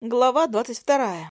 Глава двадцать вторая.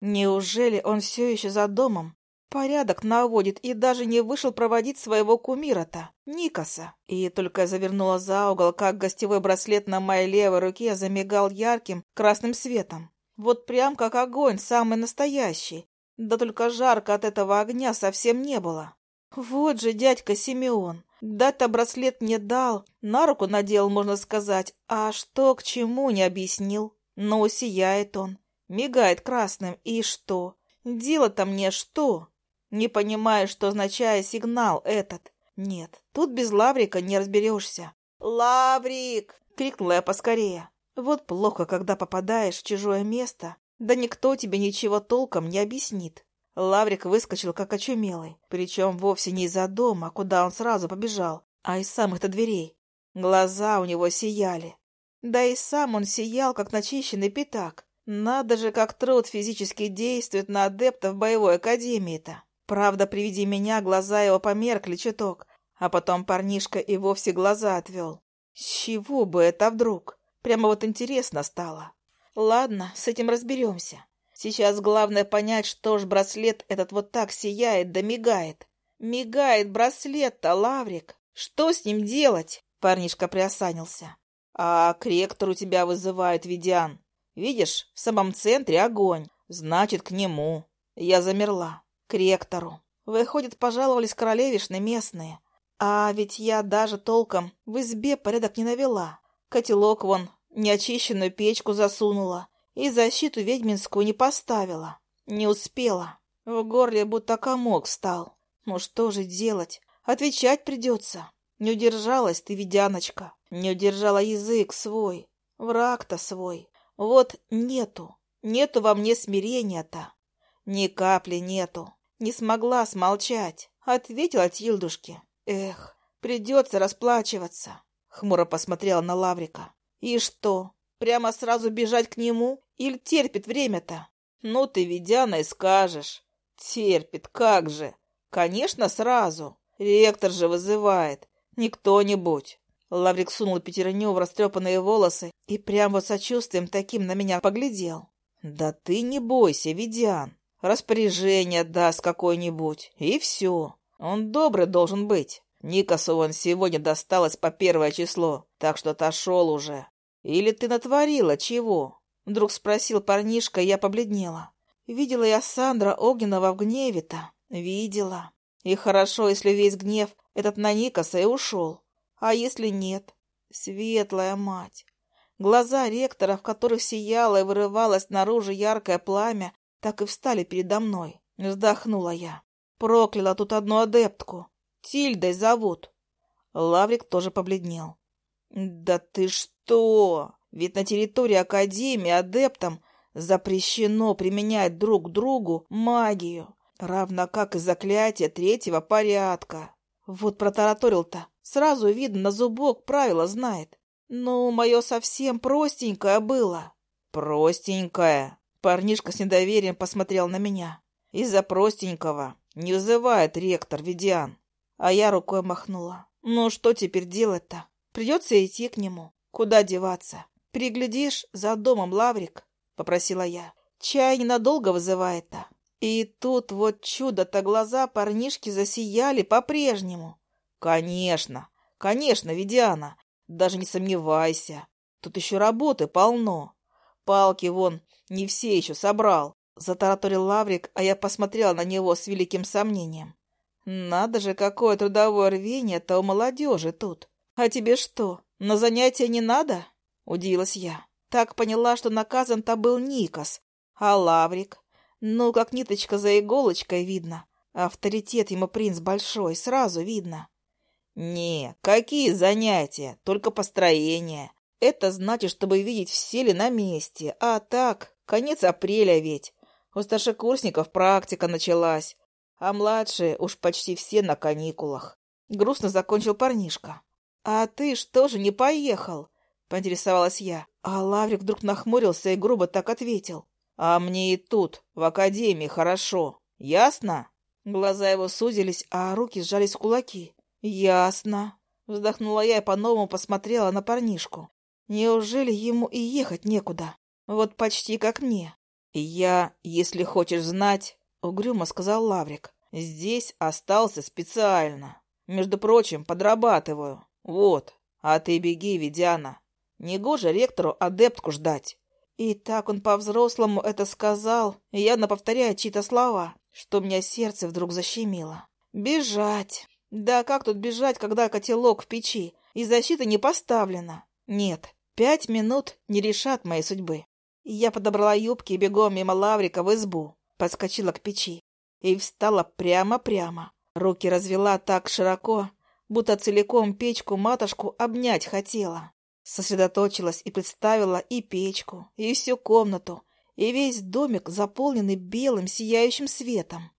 Неужели он все еще за домом? Порядок наводит и даже не вышел проводить своего кумира-то, Никаса. И только завернула за угол, как гостевой браслет на моей левой руке замигал ярким красным светом. Вот прям как огонь, самый настоящий. Да только жарко от этого огня совсем не было. Вот же дядька Симеон. Дать-то браслет не дал, на руку надел, можно сказать, а что к чему не объяснил. Но сияет он, мигает красным, и что? Дело-то мне что? Не понимаю, что означает сигнал этот. Нет, тут без Лаврика не разберешься. «Лаврик!» — крикнула я поскорее. Вот плохо, когда попадаешь в чужое место, да никто тебе ничего толком не объяснит. Лаврик выскочил, как очумелый, причем вовсе не из-за дома, куда он сразу побежал, а из самых-то дверей. Глаза у него сияли. Да и сам он сиял, как начищенный пятак. Надо же, как труд физически действует на адептов боевой академии-то. Правда, при виде меня глаза его померкли чуток, а потом парнишка и вовсе глаза отвел. С чего бы это вдруг? Прямо вот интересно стало. Ладно, с этим разберемся. Сейчас главное понять, что ж браслет этот вот так сияет да мигает. Мигает браслет-то, Лаврик. Что с ним делать? Парнишка приосанился. А к ректору тебя вызывает Ведян. Видишь, в самом центре огонь. Значит, к нему. Я замерла. К ректору. Выходит, пожаловались королевишны местные. А ведь я даже толком в избе порядок не навела. Котелок вон, неочищенную печку засунула. И защиту ведьминскую не поставила. Не успела. В горле будто комок встал. Ну что же делать? Отвечать придется. Не удержалась ты, ведяночка. Не удержала язык свой, враг-то свой. Вот нету, нету во мне смирения-то. Ни капли нету. Не смогла смолчать, ответила Тильдушке. Эх, придется расплачиваться. Хмуро посмотрела на Лаврика. И что, прямо сразу бежать к нему? Или терпит время-то? Ну ты, Ведяной, скажешь. Терпит, как же. Конечно, сразу. Ректор же вызывает. Не кто-нибудь, Лаврик сунул пятерню в растрепанные волосы и прямо вот сочувствием таким на меня поглядел. «Да ты не бойся, Ведян. Распоряжение даст какое-нибудь, и все. Он добрый должен быть. Никасу он сегодня досталось по первое число, так что отошел уже. Или ты натворила чего?» Вдруг спросил парнишка, и я побледнела. Видела я Сандра Огненного в гневе-то. Видела. И хорошо, если весь гнев этот на Никаса и ушел. А если нет? Светлая мать! Глаза ректора, в которых сияло и вырывалось наружу яркое пламя, так и встали передо мной. Вздохнула я. Прокляла тут одну адептку. Тильдой зовут. Лаврик тоже побледнел. «Да ты что! Ведь на территории Академии адептам запрещено применять друг другу магию, равно как и заклятие третьего порядка. Вот протараторил-то. Сразу видно, на зубок правила знает. Ну, мое совсем простенькое было. Простенькое. Парнишка с недоверием посмотрел на меня. Из-за простенького не вызывает ректор Ведиан. А я рукой махнула. Ну, что теперь делать-то? Придется идти к нему. Куда деваться? Приглядишь за домом лаврик? Попросила я. Чай ненадолго вызывает-то. И тут вот чудо-то глаза парнишки засияли по-прежнему. «Конечно, конечно, Ведиана, даже не сомневайся. Тут еще работы полно. Палки вон не все еще собрал», — затараторил Лаврик, а я посмотрела на него с великим сомнением. «Надо же, какое трудовое рвение-то у молодежи тут! А тебе что, на занятия не надо?» — удивилась я. Так поняла, что наказан-то был Никас, а Лаврик... Ну, как ниточка за иголочкой видно. Авторитет ему принц большой, сразу видно. «Не, какие занятия? Только построение. Это значит, чтобы видеть все ли на месте. А так, конец апреля ведь. У старшекурсников практика началась, а младшие уж почти все на каникулах». Грустно закончил парнишка. «А ты что же не поехал?» — поинтересовалась я. А Лаврик вдруг нахмурился и грубо так ответил. «А мне и тут, в академии, хорошо. Ясно?» Глаза его сузились, а руки сжались в кулаки. «Ясно», — вздохнула я и по-новому посмотрела на парнишку. «Неужели ему и ехать некуда? Вот почти как мне». «Я, если хочешь знать», — угрюмо сказал Лаврик, — «здесь остался специально. Между прочим, подрабатываю. Вот, а ты беги, Ведяна. Негоже ректору адептку ждать». И так он по-взрослому это сказал, явно повторяя чьи-то слова, что у меня сердце вдруг защемило. «Бежать!» Да как тут бежать, когда котелок в печи, и защита не поставлена? Нет, пять минут не решат моей судьбы. Я подобрала юбки и бегом мимо Лаврика в избу, подскочила к печи и встала прямо-прямо. Руки развела так широко, будто целиком печку-матушку обнять хотела. Сосредоточилась и представила и печку, и всю комнату, и весь домик, заполненный белым сияющим светом.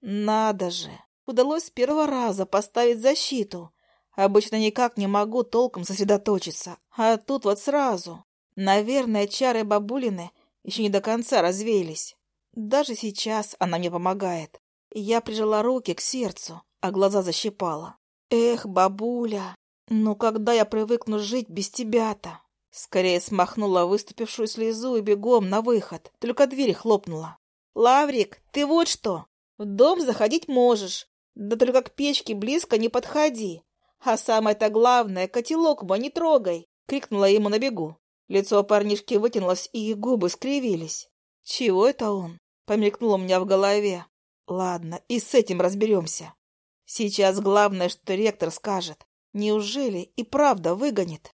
Надо же! удалось с первого раза поставить защиту. Обычно никак не могу толком сосредоточиться, а тут вот сразу. Наверное, чары бабулины еще не до конца развеялись. Даже сейчас она мне помогает. Я прижала руки к сердцу, а глаза защипала. «Эх, бабуля, ну когда я привыкну жить без тебя-то?» Скорее смахнула выступившую слезу и бегом на выход, только дверь хлопнула. «Лаврик, ты вот что! В дом заходить можешь, да только к печке близко не подходи. А самое-то главное, котелок бы не трогай, крикнула ему на бегу. Лицо парнишки вытянулось, и губы скривились. Чего это он? Помелькнуло у меня в голове. Ладно, и с этим разберемся. Сейчас главное, что ректор скажет. Неужели и правда выгонит?